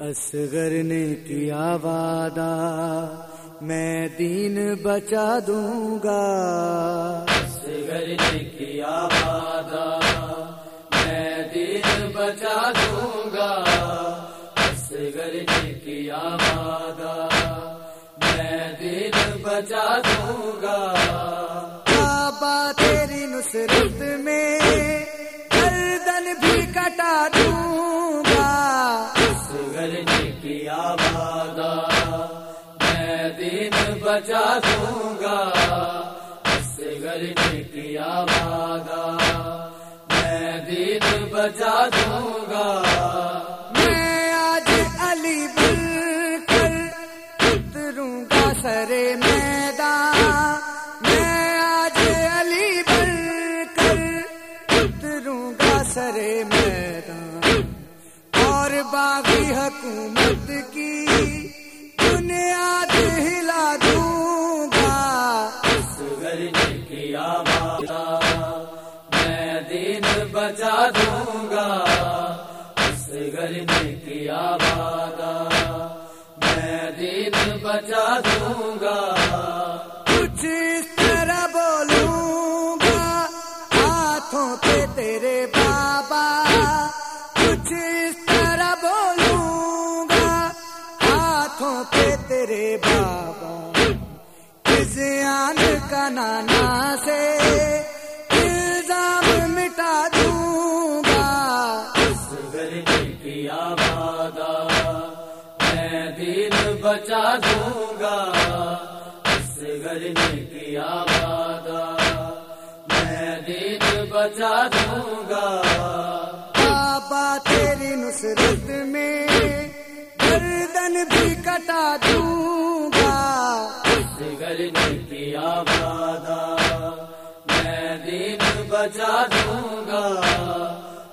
اصغر نے کیا وعدہ میں دین بچا دوں گا۔ اصغر نے کیا وعدہ میں دین بچا دوں گا۔ اصغر نے کیا وعدہ میں دین بچا دوں گا۔ بابا تیری نصرت میں بھی کٹا دوں گا۔ اصغر نے کیا وعدہ؟ میں دین بچا دوں گا۔ اصغر نے کیا وعدہ؟ میں دین بچا دوں گا۔ میں آج علی بن کر اتروں گا سرے میدان۔ حکومت کی بنیاد ہلا دوں گا۔ نے کیا وعدہ میں دین بچا دوں گا۔ اصغر نے کیا وعدہ میں دین بچا دوں گا۔ کچھ اس طرح بولوں گا ہاتھوں پہ تیرے بابا۔ کچھ اس طرح بولوں تیرے بابا کس آن کا نانا سے الزام مٹا دوں گا۔ اصغر نے کیا وعدہ میں دین بچا دوں گا۔ اصغر نے کیا وعدہ میں دین بچا دوں گا۔ بابا تیری نصرت میں کٹا دوں گا۔ کیا وعدہ؟ میں دین بچا دوں گا۔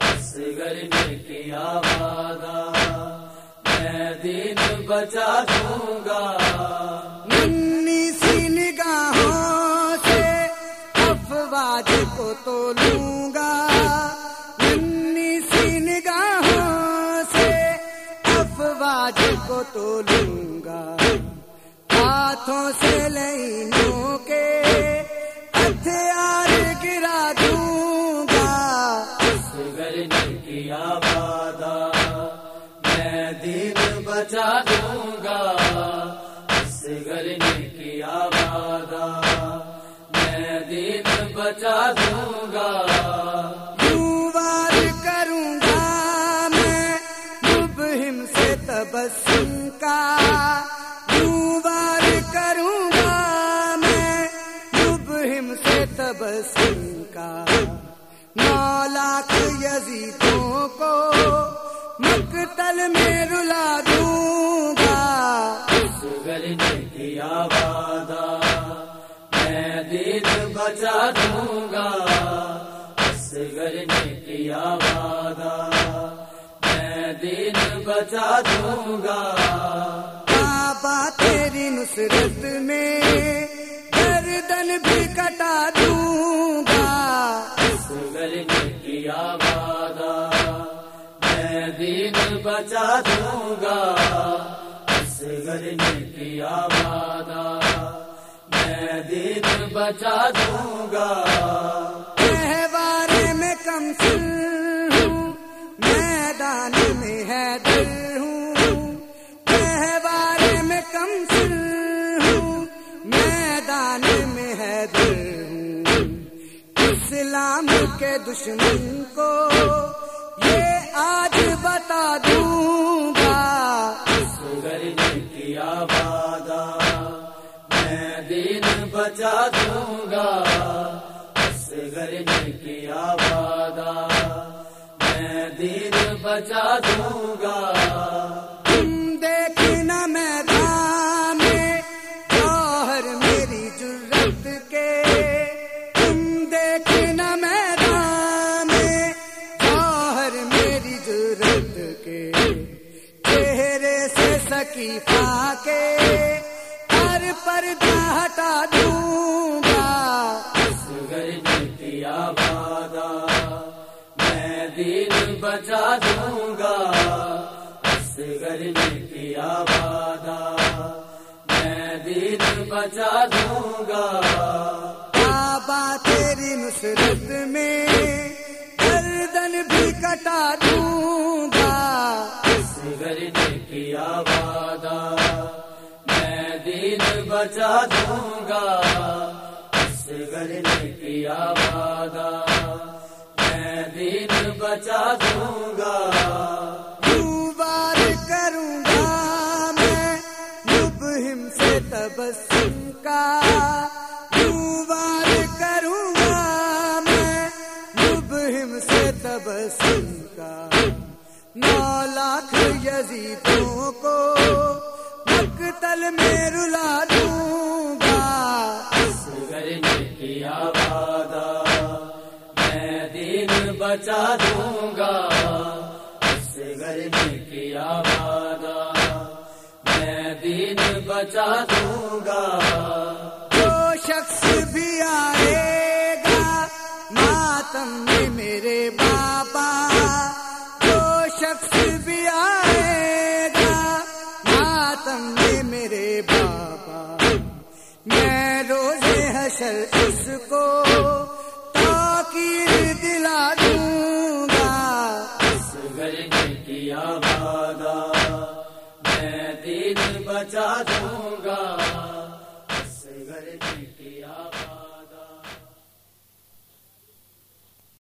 اصغر نے کیا وعدہ؟ میں دین بچا دوں گا۔ ننی سی نگاہوں سے افواج کو تو لوں گا۔ سی نگاہوں سے افواج کو تو ہاتھوں سے لینوں کے ہتھیار گرا دوں گا۔ کیا وعدہ میں دین بچا دوں گا۔ اصغر نے کیا وعدہ میں دین بچا دوں گا۔ تبسم کا۔ سے تبسم کا نو لاکھ یزیدوں کو مقتل میں رلا دوں گا۔ اصغر نے کیا وعدہ؟ میں دین بچا دوں گا۔ اصغر نے کیا وعدہ؟ میں دین بچا دوں گا۔ بابا تیری نصرت میں گردن بھی کٹا دوں گا۔ اصغر نے کیا وعدہ؟ میں دین بچا دوں گا۔ اصغر نے کیا وعدہ؟ میں دین بچا دوں گا۔ تہوار میں کم سن کے دشمن کو یہ آج بتا دوں گا۔ اصغر نے کیا وعدہ میں دین بچا دوں گا۔ اصغر نے کیا وعدہ میں دین بچا دوں گا۔ کے چہرے سے سکیفا کے ہر پردہ ہٹا دوں گا وعدہ میں دین بچا دوں گا اصغر نے کیا وعدہ میں دین بچا دوں گا بابا تیری نصرت میں گردن بھی کٹا دوں گا نے کیا وعدہ میں دین بچا دوں گا۔ اصغر نے کیا وعدہ میں دین بچا دوں گا۔ بار کروں گا میں سے تبسم کا۔ یزیدوں کو مقتل میں رلا دوں گا۔ اصغر نے کیا وعدہ میں دین بچا دوں گا۔ اصغر نے کیا وعدہ میں دین بچا دوں گا۔ جو شخص بھی آئے گا ماتم میں میرے گھر نے کیا وعدہ؟ میں دل بچا دوں گا۔